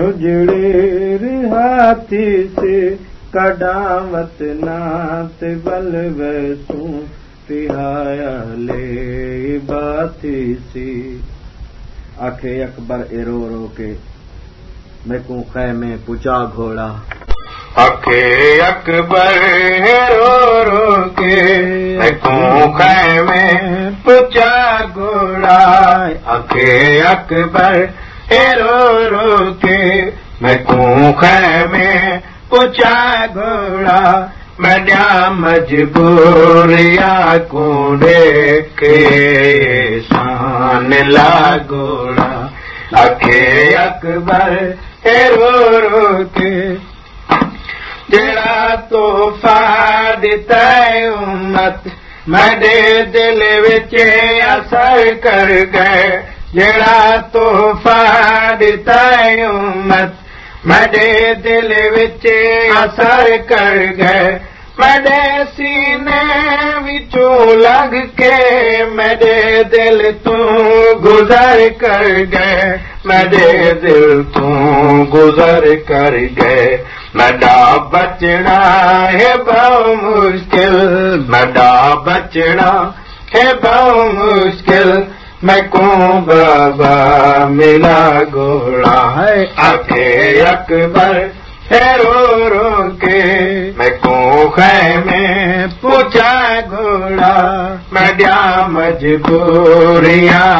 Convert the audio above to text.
उजड़े हाथी से। कॾां वत नात बल वसूं पिहाया ले बाती सी। आखे अकबर एरो रो के मैं को घोड़ा। अकबर اڪبر پچا گهوڙا. مين ڏيان مجبوريا ڪوڙي ڪي شان لا گهوڙا. آکي اڪبر تحفا ڏتئي امت اثر ڪر گئي جڙا تحفا ڏتئي امت مڏي دل اثر ڪر وچون لڳ ڪي مڏي دل تون گذر ڪر دل تون گذر ڪر मॾा बचड़ा हे बहु मुश्किल। मॾा बचड़ा हे बहु मुश्किल। मैं को बाबा मिला घोड़ा? है आखे अकबर है रो रो के। मैं को खे में पूछा घोड़ा? मैं ॾिया मजबूरिया